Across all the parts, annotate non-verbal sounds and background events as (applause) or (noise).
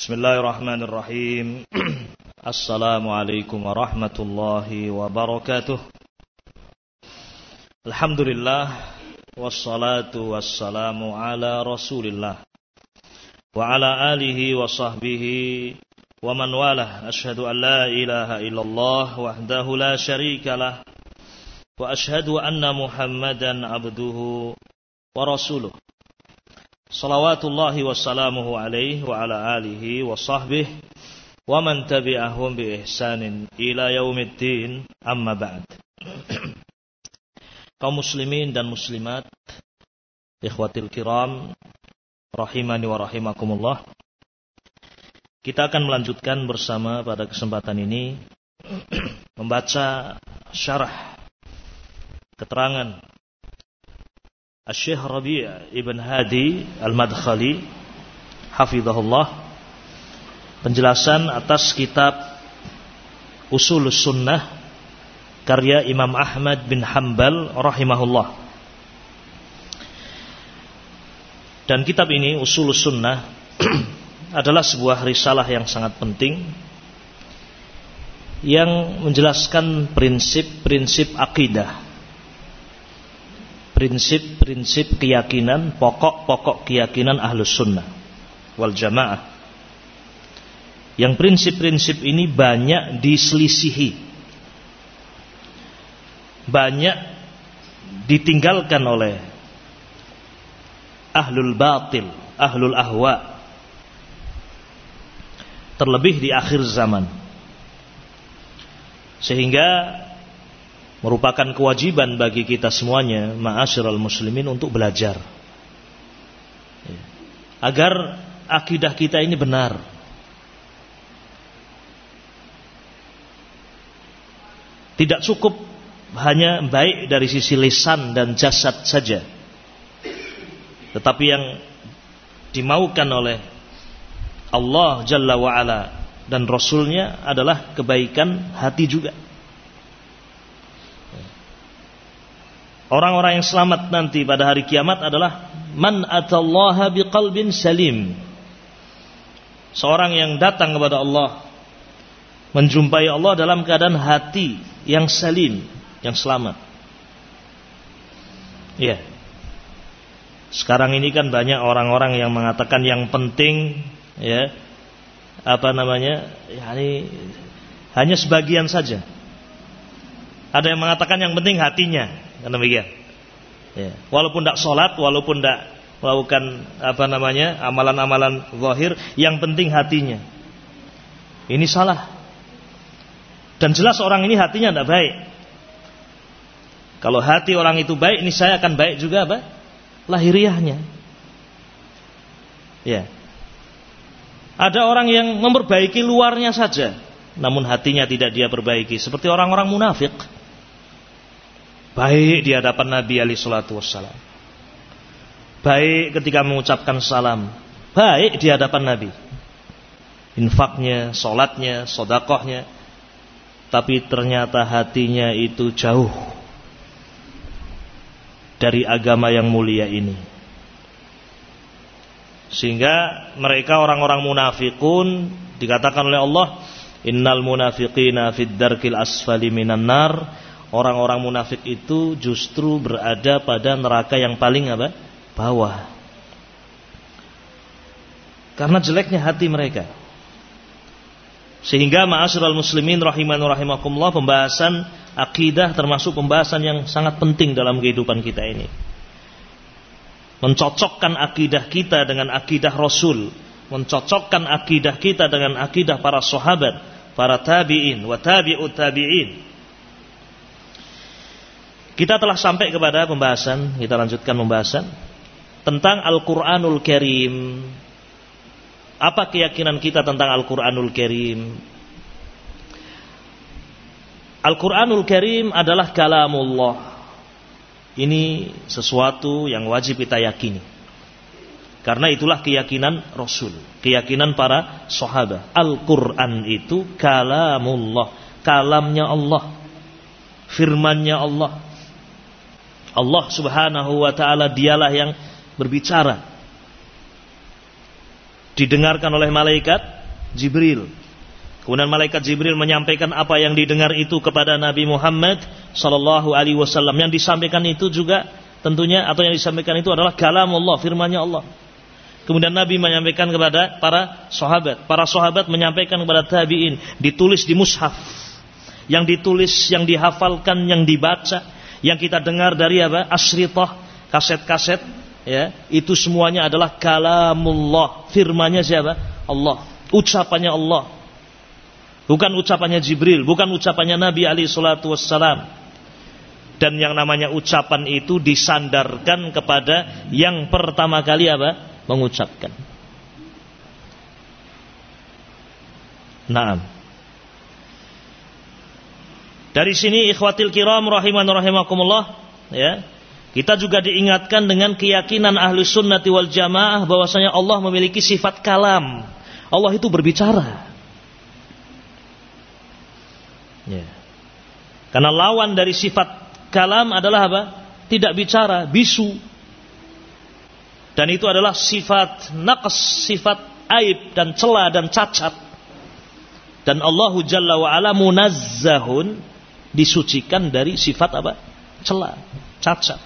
Bismillahirrahmanirrahim. (clears throat) Assalamualaikum warahmatullahi wabarakatuh. Alhamdulillah wassalatu wassalamu ala Rasulillah wa ala alihi wa sahbihi wa man walah. Ashhadu an la ilaha illallah wahdahu la syarika lah wa ashhadu anna Muhammadan abduhu wa rasuluh. Salawatullahi wassalamuhu alaihi wa ala alihi wa sahbihi wa man tabi'ahum bi ihsanin ila yaumiddin amma ba'd. (clears throat) Kaum muslimin dan muslimat, ikhwatil kiram, rahimani wa rahimakumullah. Kita akan melanjutkan bersama pada kesempatan ini (clears throat) membaca syarah keterangan Syekh Rabi' Ibn Hadi Al-Madkhali Hafizahullah Penjelasan atas kitab Usul Sunnah Karya Imam Ahmad bin Hanbal Rahimahullah. Dan kitab ini Usul (clears throat) Sunnah Adalah sebuah risalah yang sangat penting Yang menjelaskan prinsip-prinsip akidah prinsip-prinsip keyakinan, pokok-pokok keyakinan ahlus sunnah wal jamaah. Yang prinsip-prinsip ini banyak diselisihi. Banyak ditinggalkan oleh ahlul batil, ahlul ahwa. Terlebih di akhir zaman. Sehingga merupakan kewajiban bagi kita semuanya ma'asyiral muslimin untuk belajar. Ya. agar akidah kita ini benar. Tidak cukup hanya baik dari sisi lisan dan jasad saja. Tetapi yang dimaukan oleh Allah Jalla wa'ala dan Rasulnya adalah kebaikan hati juga Orang-orang yang selamat nanti pada hari kiamat adalah man atallaha biqalbin salim. Seorang yang datang kepada Allah menjumpai Allah dalam keadaan hati yang salim, yang selamat. Iya. Sekarang ini kan banyak orang-orang yang mengatakan yang penting ya apa namanya? Yani hanya sebagian saja. Ada yang mengatakan yang penting hatinya. Kan demikian. Ya. Walaupun tidak sholat, walaupun tidak melakukan apa namanya amalan-amalan zahir, yang penting hatinya. Ini salah. Dan jelas orang ini hatinya tidak baik. Kalau hati orang itu baik, ini saya akan baik juga apa? Lahiriahnya. Ya. Ada orang yang memperbaiki luarnya saja, namun hatinya tidak dia perbaiki, seperti orang-orang munafik. Baik di hadapan Nabi Ali Shallallahu Wasallam. Baik ketika mengucapkan salam. Baik di hadapan Nabi. Infaknya, solatnya, sodakohnya. Tapi ternyata hatinya itu jauh dari agama yang mulia ini. Sehingga mereka orang-orang munafikun dikatakan oleh Allah, Innal munafiqina fid darkil asfali minan nar orang-orang munafik itu justru berada pada neraka yang paling apa? bawah. Karena jeleknya hati mereka. Sehingga ma'asyiral muslimin rahiman rahimakumullah pembahasan akidah termasuk pembahasan yang sangat penting dalam kehidupan kita ini. Mencocokkan akidah kita dengan akidah Rasul, mencocokkan akidah kita dengan akidah para sahabat, para tabi'in wa tabi'ut tabi'in kita telah sampai kepada pembahasan, kita lanjutkan pembahasan tentang Al-Qur'anul Karim. Apa keyakinan kita tentang Al-Qur'anul Karim? Al-Qur'anul Karim adalah kalamullah. Ini sesuatu yang wajib kita yakini. Karena itulah keyakinan Rasul, keyakinan para sahabat. Al-Qur'an itu kalamullah, kalamnya Allah, firmannya Allah. Allah Subhanahu wa taala dialah yang berbicara. didengarkan oleh malaikat Jibril. Kemudian malaikat Jibril menyampaikan apa yang didengar itu kepada Nabi Muhammad sallallahu alaihi wasallam. Yang disampaikan itu juga tentunya atau yang disampaikan itu adalah kalam Allah, firman-Nya Allah. Kemudian Nabi menyampaikan kepada para sahabat. Para sahabat menyampaikan kepada tabi'in. Ditulis di mushaf. Yang ditulis, yang dihafalkan, yang dibaca. Yang kita dengar dari apa? Asritah, kaset-kaset. Ya, itu semuanya adalah kalamullah. Firmannya siapa? Allah. Ucapannya Allah. Bukan ucapannya Jibril, bukan ucapannya Nabi alaihi salatu wassalam. Dan yang namanya ucapan itu disandarkan kepada yang pertama kali apa? mengucapkan. Naam. Dari sini ikhwatil kiram rahiman rahimakumullah ya. Kita juga diingatkan dengan keyakinan ahlu sunnati wal jamaah bahwasanya Allah memiliki sifat kalam. Allah itu berbicara. Ya. Karena lawan dari sifat kalam adalah apa? Tidak bicara, bisu. Dan itu adalah sifat naqs, sifat aib dan celah dan cacat. Dan Allah Jalla wa ala munazzahun disucikan dari sifat apa? Celah, cacat.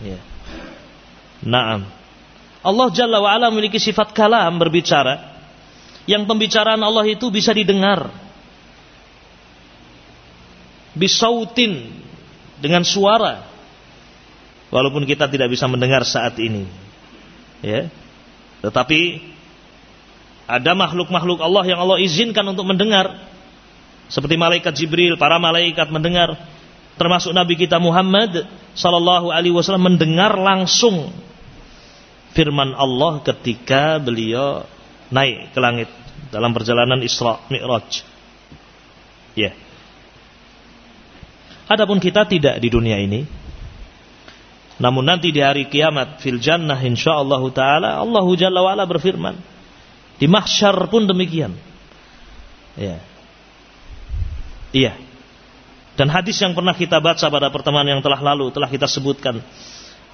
Ya. Naam. Allah Jalla wa ala memiliki sifat kalam berbicara. Yang pembicaraan Allah itu bisa didengar. Bisautin dengan suara walaupun kita tidak bisa mendengar saat ini. Ya. Tetapi ada makhluk-makhluk Allah yang Allah izinkan untuk mendengar. Seperti malaikat Jibril, para malaikat mendengar. Termasuk Nabi kita Muhammad sallallahu alaihi wasallam mendengar langsung firman Allah ketika beliau naik ke langit dalam perjalanan Isra Mi'raj. Ya. Adapun kita tidak di dunia ini, namun nanti di hari kiamat fil jannah insyaallah taala Allah Jalla wa ala berfirman. Di mahsyar pun demikian. Ya. Iya. Dan hadis yang pernah kita baca pada pertemuan yang telah lalu telah kita sebutkan.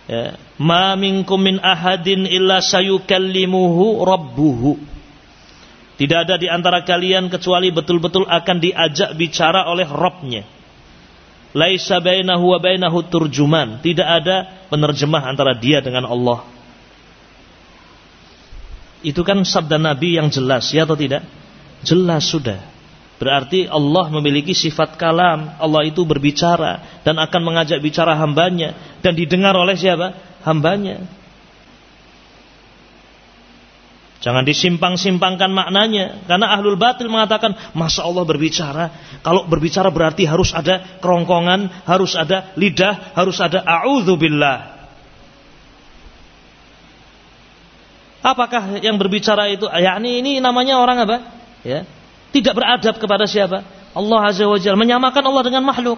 Ya. Ma minkum min ahadin illa sayukallimuhu rabbuhu. Tidak ada di antara kalian kecuali betul-betul akan diajak bicara oleh Robnya laisa bainahu wa bainahu turjuman. Tidak ada penerjemah antara dia dengan Allah. Itu kan sabda Nabi yang jelas, ya atau tidak? Jelas sudah. Berarti Allah memiliki sifat kalam. Allah itu berbicara dan akan mengajak bicara hambanya dan didengar oleh siapa? Hambanya. Jangan disimpang-simpangkan maknanya. Karena ahlul batil mengatakan, masa Allah berbicara. Kalau berbicara berarti harus ada kerongkongan, harus ada lidah, harus ada a'udzubillah. Apakah yang berbicara itu? Ya ini, ini namanya orang apa? Ya, tidak beradab kepada siapa? Allah Azza wa Jalla menyamakan Allah dengan makhluk.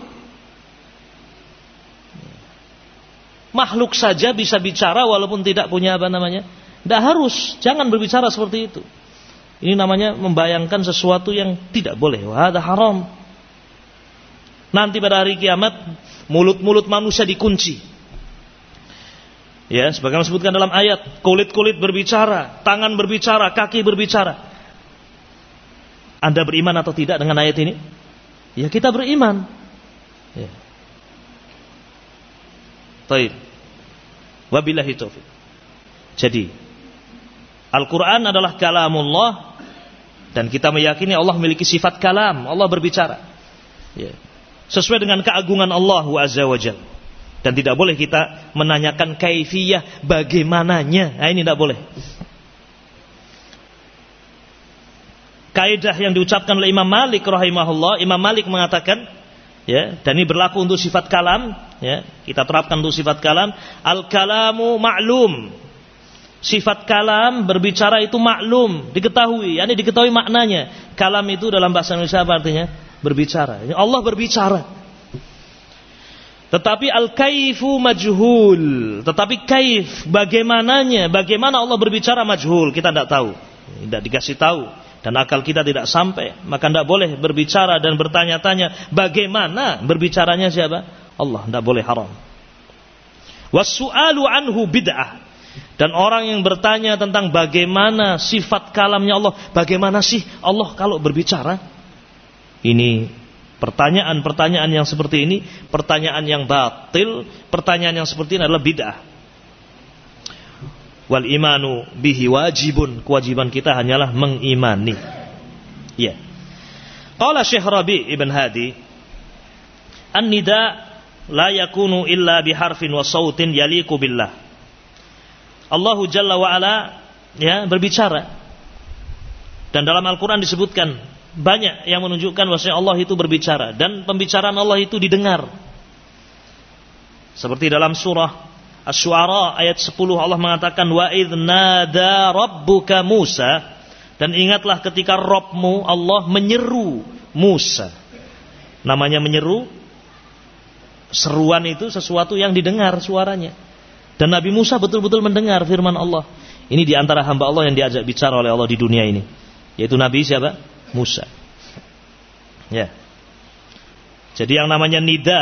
Makhluk saja bisa bicara walaupun tidak punya apa namanya? Tidak harus, jangan berbicara seperti itu. Ini namanya membayangkan sesuatu yang tidak boleh. Wah, ada haram. Nanti pada hari kiamat, mulut-mulut manusia dikunci. Ya, sebagaimana disebutkan dalam ayat, kulit-kulit berbicara, tangan berbicara, kaki berbicara. Anda beriman atau tidak dengan ayat ini? Ya, kita beriman. Ya. Baik. Wabillahi taufiq. Jadi, Al-Quran adalah kalamullah dan kita meyakini Allah memiliki sifat kalam, Allah berbicara. Ya. Sesuai dengan keagungan Allah Azza wa. Dan tidak boleh kita menanyakan kaifiyah bagaimananya. Nah, ini tidak boleh. Kaidah yang diucapkan oleh Imam Malik rahimahullah, Imam Malik mengatakan, ya, dan ini berlaku untuk sifat kalam, ya, kita terapkan untuk sifat kalam, al-kalamu ma'lum, Sifat kalam berbicara itu maklum, diketahui, yakni diketahui maknanya. Kalam itu dalam bahasa Indonesia apa artinya? Berbicara. Allah berbicara. Tetapi al-kaifu majhul. Tetapi kaif, bagaimananya, bagaimana Allah berbicara majhul, kita tidak tahu. Tidak dikasih tahu. Dan akal kita tidak sampai. Maka tidak boleh berbicara dan bertanya-tanya bagaimana berbicaranya siapa? Allah. Tidak boleh haram. Wasu'alu anhu bid'ah Dan orang yang bertanya tentang bagaimana sifat kalamnya Allah, bagaimana sih Allah kalau berbicara? Ini pertanyaan-pertanyaan yang seperti ini, pertanyaan yang batil, pertanyaan yang seperti ini adalah bid'ah. Wal imanu bihi wajibun, kewajiban kita hanyalah mengimani. Ya. Qala Syekh Rabi Ibn Hadi, An-nida la yakunu illa biharfin wa sautin yaliku billah. Allahu Jalla wa ala ya berbicara. Dan dalam Al-Qur'an disebutkan banyak yang menunjukkan bahwa Allah itu berbicara dan pembicaraan Allah itu didengar. Seperti dalam surah Asy-Syu'ara ayat 10 Allah mengatakan wa idz nada rabbuka Musa dan ingatlah ketika Robmu Allah menyeru Musa. Namanya menyeru seruan itu sesuatu yang didengar suaranya. Dan Nabi Musa betul-betul mendengar firman Allah. Ini di antara hamba Allah yang diajak bicara oleh Allah di dunia ini. Yaitu Nabi siapa? Musa. Ya. Jadi yang namanya nida,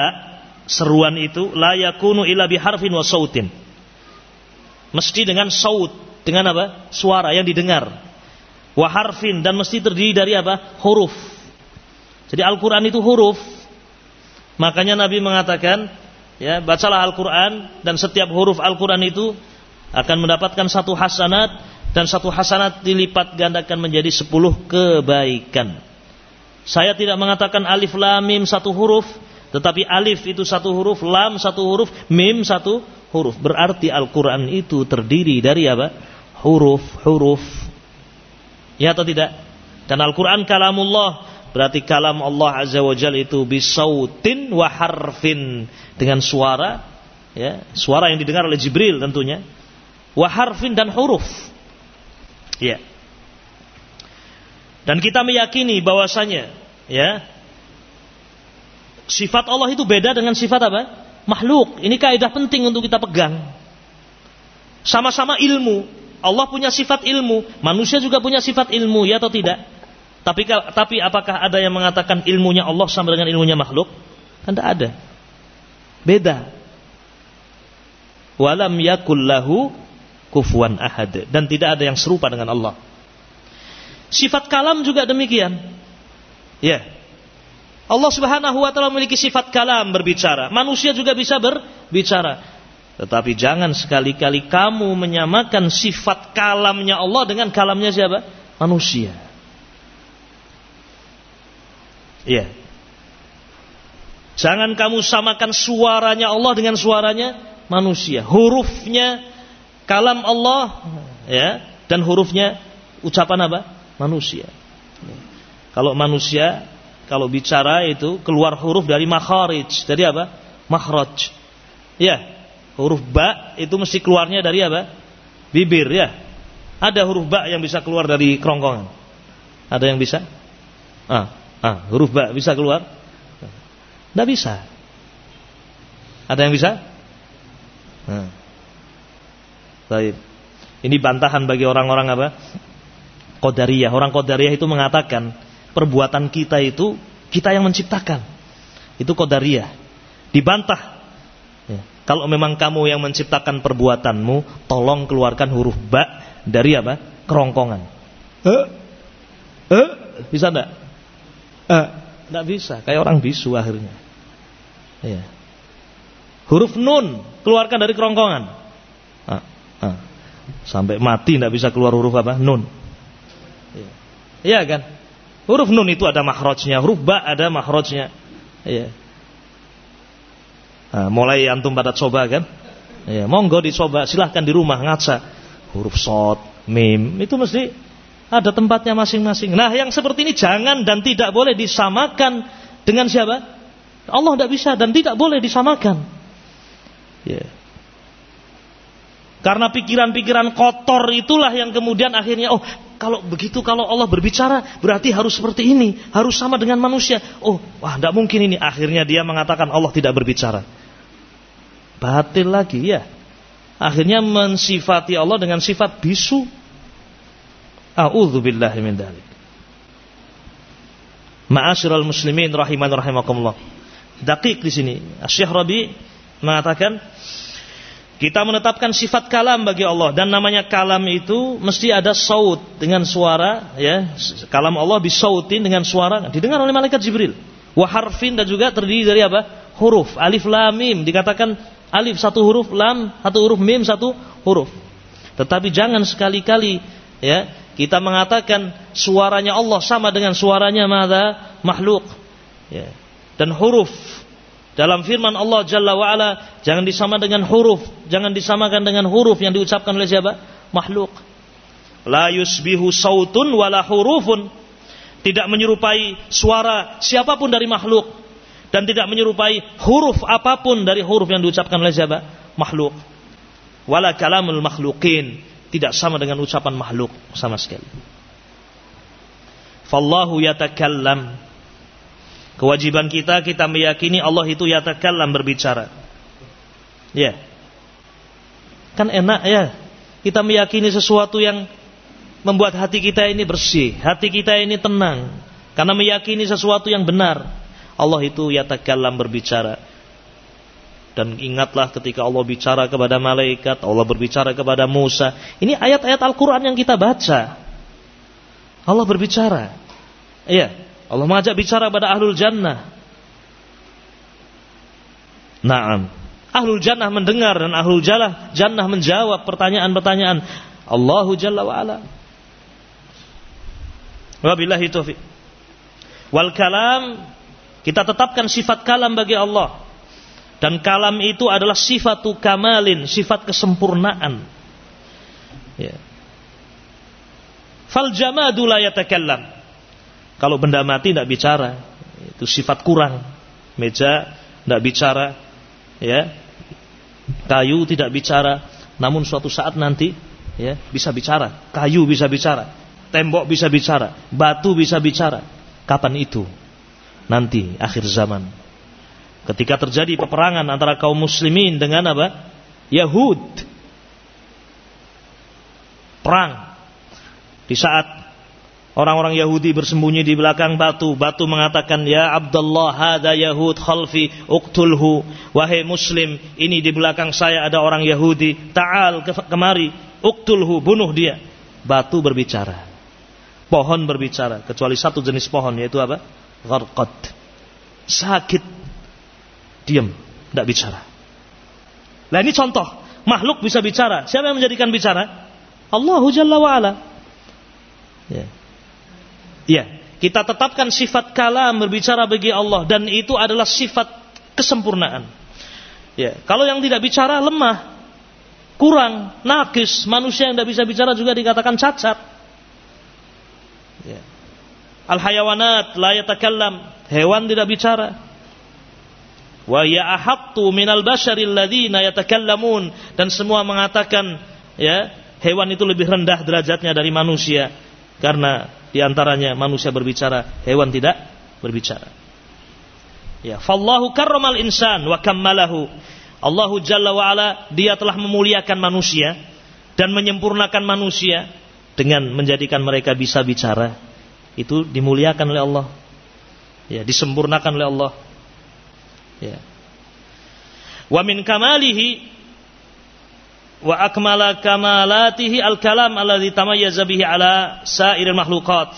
seruan itu la yakunu illa biharfin wa sautin. Mesti dengan saut, dengan apa? Suara yang didengar. Wa harfin dan mesti terdiri dari apa? Huruf. Jadi Al-Qur'an itu huruf. Makanya Nabi mengatakan ya bacalah Al-Quran dan setiap huruf Al-Quran itu akan mendapatkan satu hasanat dan satu hasanat dilipat gandakan menjadi sepuluh kebaikan. Saya tidak mengatakan alif lam mim satu huruf, tetapi alif itu satu huruf, lam satu huruf, mim satu huruf. Berarti Al-Quran itu terdiri dari apa? Huruf-huruf. Ya atau tidak? Dan Al-Quran kalamullah Berarti kalam Allah Azza wa Jalla itu bisautin wa harfin dengan suara ya, suara yang didengar oleh Jibril tentunya. Wa harfin dan huruf. Ya. Dan kita meyakini bahwasanya ya sifat Allah itu beda dengan sifat apa? Makhluk. Ini kaidah penting untuk kita pegang. Sama-sama ilmu. Allah punya sifat ilmu, manusia juga punya sifat ilmu, ya atau tidak? Tapi tapi apakah ada yang mengatakan ilmunya Allah sama dengan ilmunya makhluk? Kan tidak ada. Beda. Walam yakul lahu kufuwan ahad dan tidak ada yang serupa dengan Allah. Sifat kalam juga demikian. Ya. Allah Subhanahu wa taala memiliki sifat kalam berbicara. Manusia juga bisa berbicara. Tetapi jangan sekali-kali kamu menyamakan sifat kalamnya Allah dengan kalamnya siapa? Manusia. Iya. Jangan kamu samakan suaranya Allah dengan suaranya manusia. Hurufnya kalam Allah ya dan hurufnya ucapan apa? Manusia. Kalau manusia kalau bicara itu keluar huruf dari makharij. Dari apa? Makhraj. Ya. Huruf ba itu mesti keluarnya dari apa? Bibir ya. Ada huruf ba yang bisa keluar dari kerongkongan. Ada yang bisa? Ah, Ah, huruf ba bisa keluar? Tidak bisa. Ada yang bisa? Nah. Baik. Ini bantahan bagi orang-orang apa? Qadariyah. Orang Qadariyah itu mengatakan perbuatan kita itu kita yang menciptakan. Itu Qadariyah. Dibantah. Ya. Kalau memang kamu yang menciptakan perbuatanmu, tolong keluarkan huruf ba dari apa? Kerongkongan. Eh? Eh? Bisa enggak? Eh, tidak bisa, kayak orang bisu akhirnya. Ya. Huruf nun keluarkan dari kerongkongan. Ah, ah. Sampai mati tidak bisa keluar huruf apa? Nun. Iya ya, kan? Huruf nun itu ada makhrajnya, huruf ba ada makhrajnya. Iya. Nah, mulai antum pada coba kan? Ya, monggo dicoba, silahkan di rumah ngaca. Huruf sod, mim, itu mesti ada tempatnya masing-masing. Nah, yang seperti ini jangan dan tidak boleh disamakan dengan siapa? Allah tidak bisa dan tidak boleh disamakan. Ya. Karena pikiran-pikiran kotor itulah yang kemudian akhirnya, oh kalau begitu kalau Allah berbicara berarti harus seperti ini, harus sama dengan manusia. Oh, wah tidak mungkin ini. Akhirnya dia mengatakan Allah tidak berbicara. Batil lagi ya. Akhirnya mensifati Allah dengan sifat bisu. A'udzu billahi min dzalik. Ma'asyiral muslimin rahiman rahimakumullah. Daqiq di sini. Syekh Rabi mengatakan Kita menetapkan sifat kalam bagi Allah dan namanya kalam itu mesti ada saut dengan suara ya. Kalam Allah bisautin dengan suara didengar oleh malaikat Jibril. Wa harfin dan juga terdiri dari apa? Huruf alif lam mim dikatakan alif satu huruf, lam satu huruf, mim satu huruf. Tetapi jangan sekali-kali ya kita mengatakan suaranya Allah sama dengan suaranya mada makhluk. Ya. Dan huruf dalam firman Allah Jalla wa'ala, jangan disama dengan huruf. Jangan disamakan dengan huruf yang diucapkan oleh siapa? Makhluk. La yusbihu sautun wala hurufun. Tidak menyerupai suara siapa pun dari makhluk. Dan tidak menyerupai huruf apa pun dari huruf yang diucapkan oleh siapa? Makhluk. Wala kalamul makhlukin. Tidak sama dengan ucapan makhluk sama sekali. Fallahu yatakallam Kewajiban kita kita meyakini Allah itu yatakallam berbicara. Ya. Kan enak ya. Kita meyakini sesuatu yang membuat hati kita ini bersih, hati kita ini tenang karena meyakini sesuatu yang benar. Allah itu yatakallam berbicara. Dan ingatlah ketika Allah bicara kepada malaikat, Allah berbicara kepada Musa. Ini ayat-ayat Al-Quran yang kita baca. Allah berbicara. Iya. Allah mengajak bicara pada ahlul jannah. Naam. Ahlul jannah mendengar dan ahlul jannah, jannah menjawab pertanyaan-pertanyaan. Allahu Jalla wa ala. Wabillahi taufiq. Wal kalam kita tetapkan sifat kalam bagi Allah. Dan kalam itu adalah sifatu kamalin, sifat kesempurnaan. Ya. Fal jamadu la yatakallam. Kalau benda mati tidak bicara, itu sifat kurang. Meja tidak bicara, ya. Kayu tidak bicara, namun suatu saat nanti ya bisa bicara. Kayu bisa bicara, tembok bisa bicara, batu bisa bicara. Kapan itu? Nanti akhir zaman. Ketika terjadi peperangan antara kaum muslimin dengan apa? Yahud. Perang. Di saat Orang-orang Yahudi bersembunyi di belakang batu. Batu mengatakan, Ya Abdullah, hada Yahud khalfi, uktulhu. Wahai Muslim, ini di belakang saya ada orang Yahudi. Ta'al ke kemari, uktulhu, bunuh dia. Batu berbicara. Pohon berbicara. Kecuali satu jenis pohon, yaitu apa? Gharqad. Sakit. Diam, tidak bicara. Nah ini contoh. Makhluk bisa bicara. Siapa yang menjadikan bicara? Allahu Jalla wa'ala. Ya. Ya, kita tetapkan sifat kalam berbicara bagi Allah dan itu adalah sifat kesempurnaan. Ya, kalau yang tidak bicara lemah, kurang, nakis, manusia yang tidak bisa bicara juga dikatakan cacat. Ya. Al hayawanat la yatakallam, hewan tidak bicara. Wa ya ahattu minal basharil ladzina yatakallamun dan semua mengatakan ya, hewan itu lebih rendah derajatnya dari manusia karena di antaranya manusia berbicara, hewan tidak berbicara. Ya, fallahu karramal insan wa kammalahu. Allahu Jalla wa ala, dia telah memuliakan manusia dan menyempurnakan manusia dengan menjadikan mereka bisa bicara. Itu dimuliakan oleh Allah. Ya, disempurnakan oleh Allah. Ya. Wa min kamalihi wa akmala kamalatihi al-kalam alladhi tamayyaza bihi ala sairil makhluqat.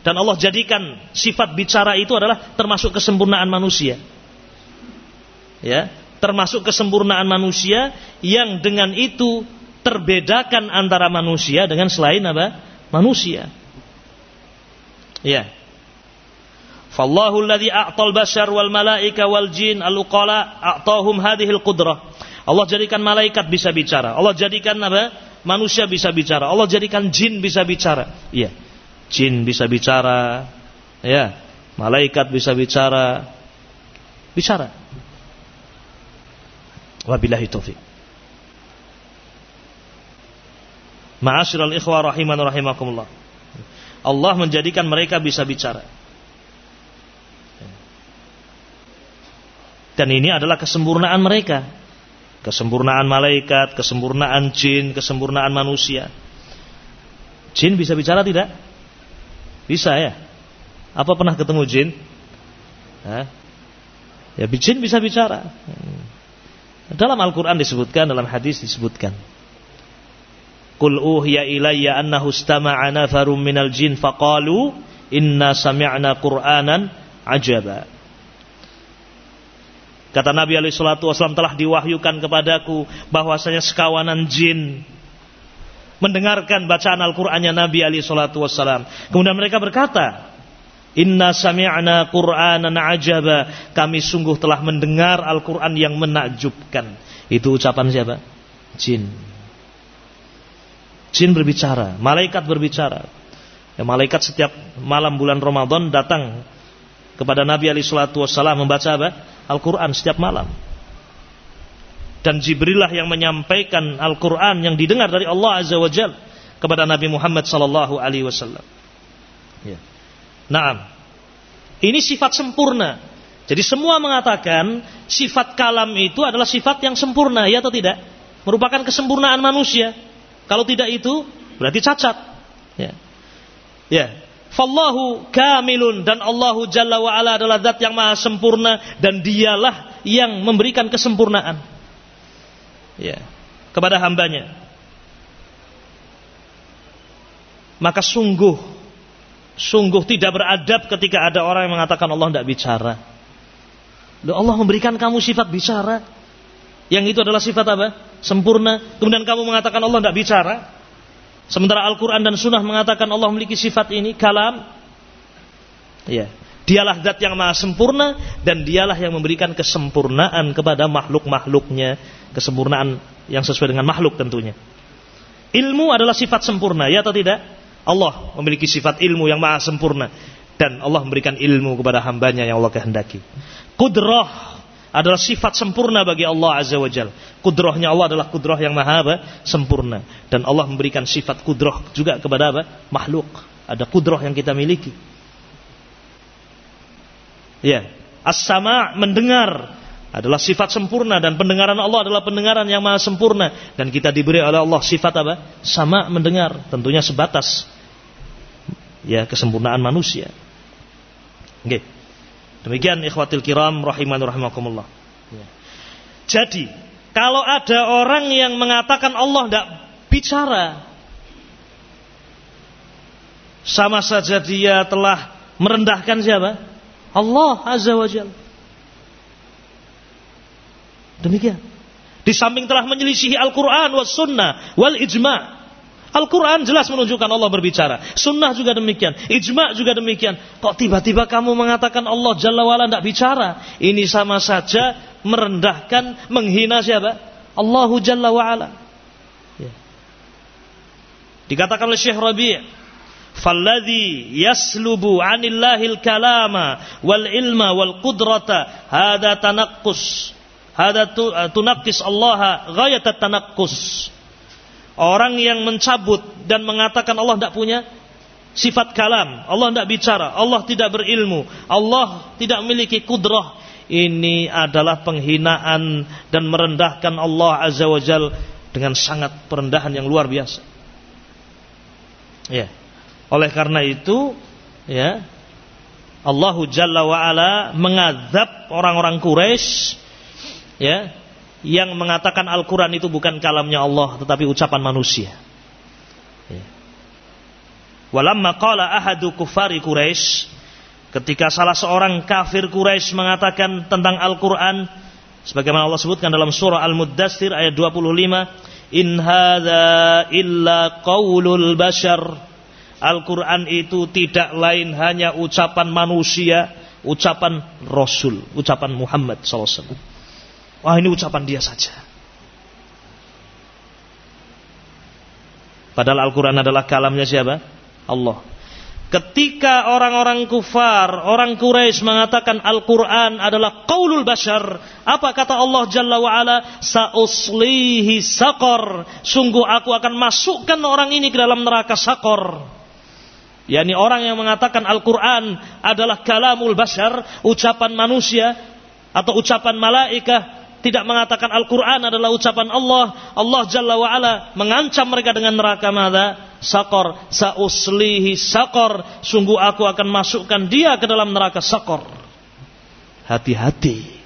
Dan Allah jadikan sifat bicara itu adalah termasuk kesempurnaan manusia. Ya, termasuk kesempurnaan manusia yang dengan itu terbedakan antara manusia dengan selain apa? Manusia. Ya. Fallahu alladhi a'tal bashar wal malaika wal jin al-uqala a'tahum hadhil qudrah. Allah jadikan malaikat bisa bicara. Allah jadikan apa? Manusia bisa bicara. Allah jadikan jin bisa bicara. Iya. Jin bisa bicara. Ya. Malaikat bisa bicara. Bicara. Wabillahi taufik. Ma'asyiral ikhwah rahiman rahimakumullah. Allah menjadikan mereka bisa bicara. Dan ini adalah kesempurnaan mereka kesempurnaan malaikat, kesempurnaan jin, kesempurnaan manusia. Jin bisa bicara tidak? Bisa ya. Apa pernah ketemu jin? Hah? Ya jin bisa bicara. Dalam Al-Quran disebutkan, dalam hadis disebutkan. Qul uhiya ilayya annahu istama'a nafarum minal jin faqalu inna sami'na qur'anan ajaba. Kata Nabi alaihi salatu wasallam telah diwahyukan kepadaku bahwasanya sekawanan jin mendengarkan bacaan Al-Qur'annya Nabi alaihi salatu wasallam. Kemudian mereka berkata, Inna sami'na Qur'anan ajaba. Kami sungguh telah mendengar Al-Qur'an yang menakjubkan. Itu ucapan siapa? Jin. Jin berbicara, malaikat berbicara. Ya, malaikat setiap malam bulan Ramadan datang kepada Nabi Ali Shallallahu Wasallam membaca apa? Al-Quran setiap malam. Dan Jibrillah yang menyampaikan Al-Quran yang didengar dari Allah Azza wa Jal kepada Nabi Muhammad Sallallahu Alaihi Wasallam. Ya. Naam. Ini sifat sempurna. Jadi semua mengatakan sifat kalam itu adalah sifat yang sempurna, ya atau tidak? Merupakan kesempurnaan manusia. Kalau tidak itu berarti cacat. Ya. Ya. Fallahu kamilun dan Allahu Jalla wa ala adalah zat yang maha sempurna dan dialah yang memberikan kesempurnaan. Ya. Kepada hambanya. Maka sungguh sungguh tidak beradab ketika ada orang yang mengatakan Allah tidak bicara. Loh, Allah memberikan kamu sifat bicara. Yang itu adalah sifat apa? Sempurna. Kemudian kamu mengatakan Allah tidak bicara. Sementara Al-Quran dan Sunnah mengatakan Allah memiliki sifat ini, kalam. Ya. Dialah zat yang maha sempurna dan dialah yang memberikan kesempurnaan kepada makhluk-makhluknya. Kesempurnaan yang sesuai dengan makhluk tentunya. Ilmu adalah sifat sempurna, ya atau tidak? Allah memiliki sifat ilmu yang maha sempurna. Dan Allah memberikan ilmu kepada hambanya yang Allah kehendaki. Kudrah adalah sifat sempurna bagi Allah Azza wa Jal. Kudrohnya Allah adalah kudroh yang maha apa? sempurna. Dan Allah memberikan sifat kudroh juga kepada apa? makhluk. Ada kudroh yang kita miliki. Ya, as-sama mendengar adalah sifat sempurna dan pendengaran Allah adalah pendengaran yang maha sempurna dan kita diberi oleh Allah sifat apa? Sama mendengar, tentunya sebatas ya kesempurnaan manusia. Oke. Okay. Demikian ikhwatil kiram rahiman rahimakumullah. Ya. Jadi, kalau ada orang yang mengatakan Allah tidak bicara, sama saja dia telah merendahkan siapa? Allah Azza wa Jalla. Demikian. Di samping telah menyelisihi Al-Quran was sunnah wal ijma' Al-Quran jelas menunjukkan Allah berbicara. Sunnah juga demikian. Ijma juga demikian. Kok tiba-tiba kamu mengatakan Allah Jalla wa'ala tidak bicara? Ini sama saja merendahkan, menghina siapa? Allahu Jalla wa'ala. Ya. Dikatakan oleh Syekh Rabi' Falladhi yaslubu anillahil kalama wal ilma wal qudrata hada tanakkus. Hada tunakkis Allah ghayatat Orang yang mencabut dan mengatakan Allah tidak punya sifat kalam, Allah tidak bicara, Allah tidak berilmu, Allah tidak memiliki kudrah. Ini adalah penghinaan dan merendahkan Allah Azza wa Jal dengan sangat perendahan yang luar biasa. Ya. Oleh karena itu, ya, Allahu Jalla wa ala mengazab orang-orang Quraisy ya yang mengatakan Al-Quran itu bukan kalamnya Allah tetapi ucapan manusia. Ya. Walamma qala ahadu kufari Quraisy ketika salah seorang kafir Quraisy mengatakan tentang Al-Quran sebagaimana Allah sebutkan dalam surah Al-Muddatsir ayat 25 in hadza illa qaulul bashar Al-Quran itu tidak lain hanya ucapan manusia, ucapan Rasul, ucapan Muhammad SAW. Wah ini ucapan dia saja. Padahal Al-Quran adalah kalamnya siapa? Allah. Ketika orang-orang kufar, orang Quraisy mengatakan Al-Quran adalah qaulul bashar. Apa kata Allah Jalla wa'ala? Sa'uslihi sakor. Sungguh aku akan masukkan orang ini ke dalam neraka sakor. Yani orang yang mengatakan Al-Quran adalah kalamul bashar. Ucapan manusia. Atau ucapan malaikat tidak mengatakan Al-Quran adalah ucapan Allah, Allah Jalla wa'ala mengancam mereka dengan neraka mada, sakor, sauslihi sakor, sungguh aku akan masukkan dia ke dalam neraka sakor. Hati-hati.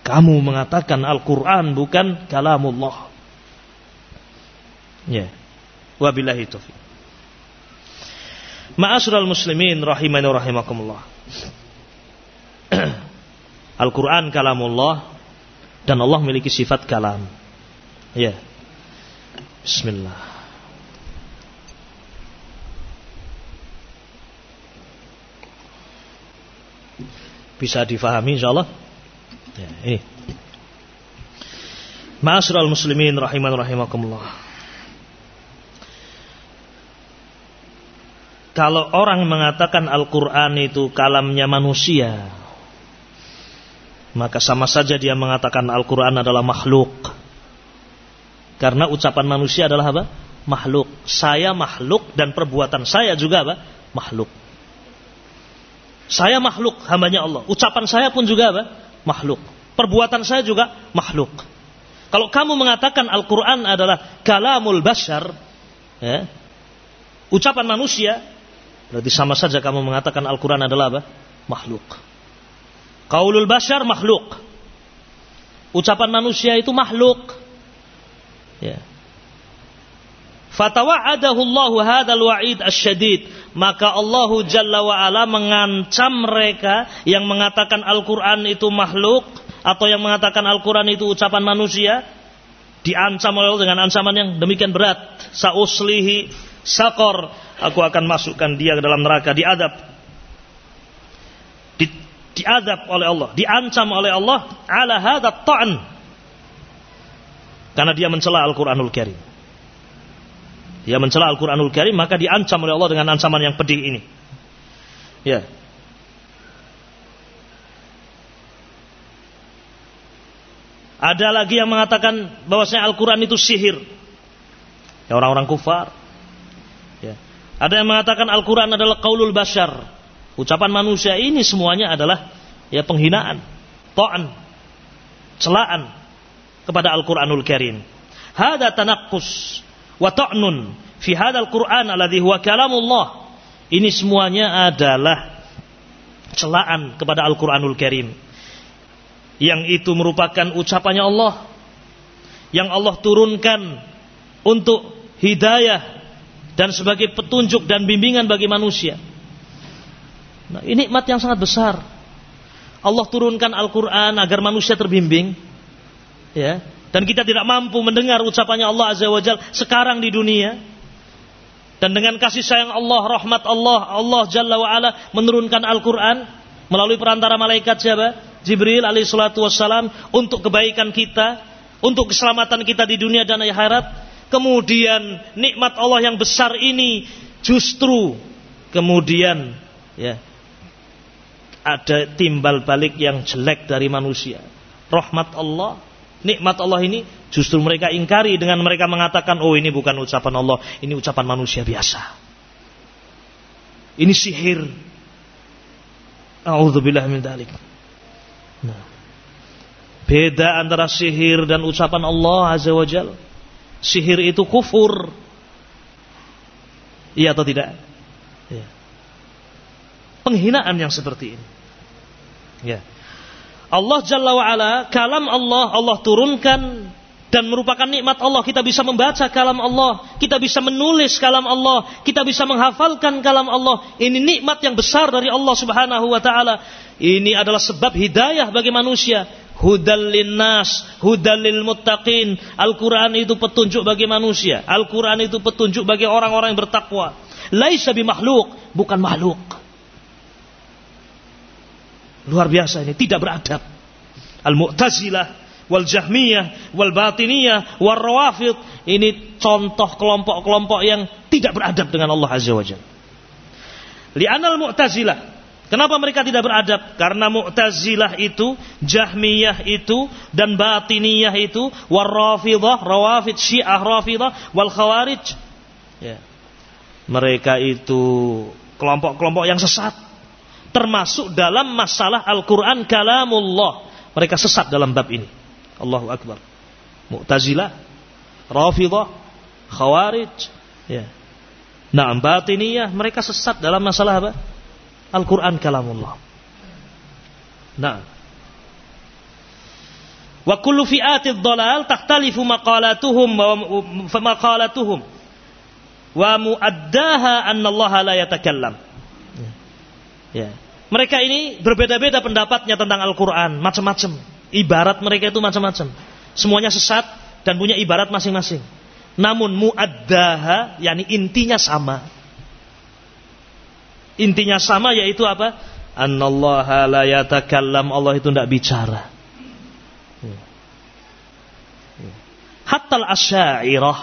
Kamu mengatakan Al-Quran bukan kalamullah. Ya. Wabillahi taufiq. Ma'asyiral muslimin rahimani rahimakumullah. (clears throat) Al-Quran kalamullah dan Allah memiliki sifat kalam. Ya. Bismillah. Bisa difahami insyaallah? Ya, ini. Ma'asyiral muslimin rahiman rahimakumullah. Kalau orang mengatakan Al-Qur'an itu kalamnya manusia, maka sama saja dia mengatakan Al-Qur'an adalah makhluk. Karena ucapan manusia adalah apa? Makhluk. Saya makhluk dan perbuatan saya juga apa? Makhluk. Saya makhluk hambanya Allah. Ucapan saya pun juga apa? Makhluk. Perbuatan saya juga makhluk. Kalau kamu mengatakan Al-Quran adalah kalamul bashar, ya, ucapan manusia, berarti sama saja kamu mengatakan Al-Quran adalah apa? Makhluk. Kaulul bashar makhluk. Ucapan manusia itu makhluk. Ya. Fatawa'adahu Allahu hadzal wa'id asyadid. Maka Allahu Jalla wa ala mengancam mereka yang mengatakan Al-Qur'an itu makhluk atau yang mengatakan Al-Qur'an itu ucapan manusia diancam oleh Allah dengan ancaman yang demikian berat. Sauslihi sakor. Aku akan masukkan dia ke dalam neraka diadab. Di, diadab oleh Allah, diancam oleh Allah ala hadat ta'n karena dia mencela Al-Quranul Karim. Dia mencela Al-Quranul Karim maka diancam oleh Allah dengan ancaman yang pedih ini. Ya. Ada lagi yang mengatakan bahwasanya Al-Quran itu sihir. Ya orang-orang kufar. Ya. Ada yang mengatakan Al-Quran adalah qaulul bashar. Ucapan manusia ini semuanya adalah ya penghinaan, to'an, celaan kepada Al-Qur'anul Karim. Hada tanaqqus wa ta'nun fi hadzal Qur'an alladhi huwa kalamullah. Ini semuanya adalah celaan kepada Al-Qur'anul Karim. Yang itu merupakan ucapannya Allah yang Allah turunkan untuk hidayah dan sebagai petunjuk dan bimbingan bagi manusia. Nah, ini nikmat yang sangat besar. Allah turunkan Al-Quran agar manusia terbimbing. Ya. Dan kita tidak mampu mendengar ucapannya Allah Azza wa Jal sekarang di dunia. Dan dengan kasih sayang Allah rahmat Allah Allah Jalla wa ala menurunkan Al-Qur'an melalui perantara malaikat siapa? Jibril alaihi salatu wassalam untuk kebaikan kita untuk keselamatan kita di dunia dan akhirat. Kemudian nikmat Allah yang besar ini justru kemudian ya ada timbal balik yang jelek dari manusia rahmat Allah nikmat Allah ini justru mereka ingkari dengan mereka mengatakan oh ini bukan ucapan Allah, ini ucapan manusia biasa. Ini sihir. Auzubillah min dalik. Nah. Beda antara sihir dan ucapan Allah Azza wa. Sihir itu kufur. Iya atau tidak? Ya. Penghinaan yang seperti ini. Ya. Allah Jalla wa'ala, kalam Allah, Allah turunkan dan merupakan nikmat Allah. Kita bisa membaca kalam Allah, kita bisa menulis kalam Allah, kita bisa menghafalkan kalam Allah. Ini nikmat yang besar dari Allah Subhanahu wa taala. Ini adalah sebab hidayah bagi manusia. Hudal linnas, hudal lil muttaqin. Al-Quran itu petunjuk bagi manusia. Al-Quran itu petunjuk bagi orang-orang yang bertakwa. Laisa makhluk, bukan makhluk. Luar biasa ini, tidak beradab. Al-Mu'tazilah, wal Jahmiyah, wal Batiniyah, wal Rawafid. Ini contoh kelompok-kelompok yang tidak beradab dengan Allah Azza wa Jalla. Li'anal Mu'tazilah. Kenapa mereka tidak beradab? Karena Mu'tazilah itu, Jahmiyah itu, dan Batiniyah itu, wal Rafidah, Rawafid, Syiah Rafidah, wal Khawarij. Ya. Mereka itu kelompok-kelompok yang sesat termasuk dalam masalah Al-Quran kalamullah. Mereka sesat dalam bab ini. Allahu Akbar. Mu'tazilah, Rafidah, Khawarij, ya. Nah, batiniyah mereka sesat dalam masalah apa? Al-Quran kalamullah. Nah. Wa kullu fi'atid dhalal takhtalifu maqalatuhum wa maqalatuhum wa muaddaha annallaha la yatakallam. Ya. Mereka ini berbeda-beda pendapatnya tentang Al-Qur'an, macam-macam. Ibarat mereka itu macam-macam. Semuanya sesat dan punya ibarat masing-masing. Namun muaddaha yakni intinya sama. Intinya sama yaitu apa? Annallaha la yatakallam. Allah itu tidak bicara. Hatta al-asyairah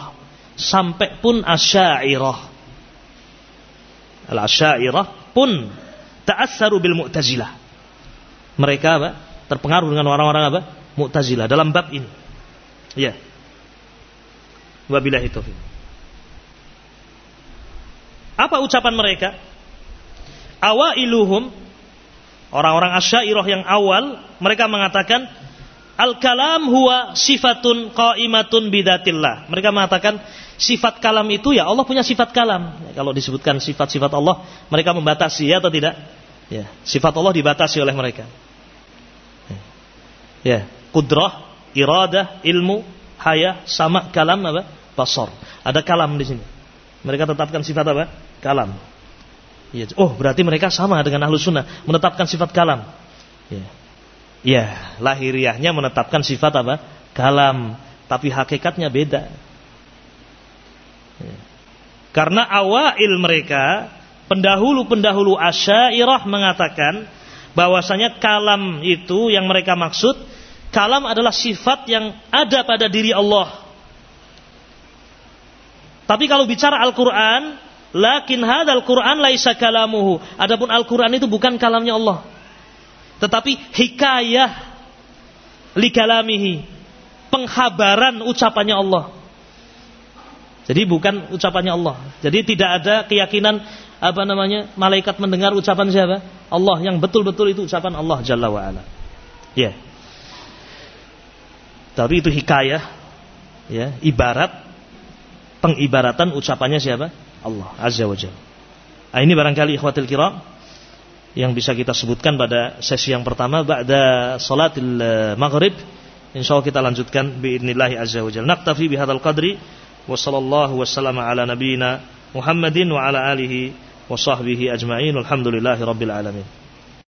sampai pun asyairah. Al-asyairah pun ta'assaru bil mu'tazilah. Mereka apa? Terpengaruh dengan orang-orang apa? Mu'tazilah dalam bab ini. Ya. Wabillahi taufiq. Apa ucapan mereka? Awailuhum orang-orang asyairah yang awal mereka mengatakan Al-kalam huwa sifatun qaimatun bidatillah. Mereka mengatakan sifat kalam itu ya Allah punya sifat kalam. Ya, kalau disebutkan sifat-sifat Allah, mereka membatasi ya atau tidak? Ya, sifat Allah dibatasi oleh mereka. Ya, kudrah, iradah, ilmu, haya, sama kalam apa? Basar. Ada kalam di sini. Mereka tetapkan sifat apa? Kalam. Ya, oh, berarti mereka sama dengan ahlu sunnah menetapkan sifat kalam. Ya. Ya, lahiriahnya menetapkan sifat apa? Kalam, tapi hakikatnya beda. Karena awail mereka, pendahulu-pendahulu asyairah mengatakan bahwasanya kalam itu yang mereka maksud, kalam adalah sifat yang ada pada diri Allah. Tapi kalau bicara Al-Quran, lakin hadal Quran laisa kalamuhu. Adapun Al-Quran itu bukan kalamnya Allah tetapi hikayah likalamihi penghabaran ucapannya Allah jadi bukan ucapannya Allah. Jadi tidak ada keyakinan apa namanya malaikat mendengar ucapan siapa? Allah yang betul-betul itu ucapan Allah Jalla wa ala. Ya. Tapi itu hikayah ya ibarat pengibaratan ucapannya siapa? Allah Azza wa Jalla. Nah, ini barangkali ikhwatil kiram yang bisa kita sebutkan pada sesi yang pertama ba'da salatil eh, maghrib. Insyaallah kita lanjutkan biidznillah azza wajalla naktafi bihadzal qadri sallallahu wassalamu ala nabiyyina Muhammadin wa ala alihi wa sahbihi ajma'in. Alhamdulillahi rabbil alamin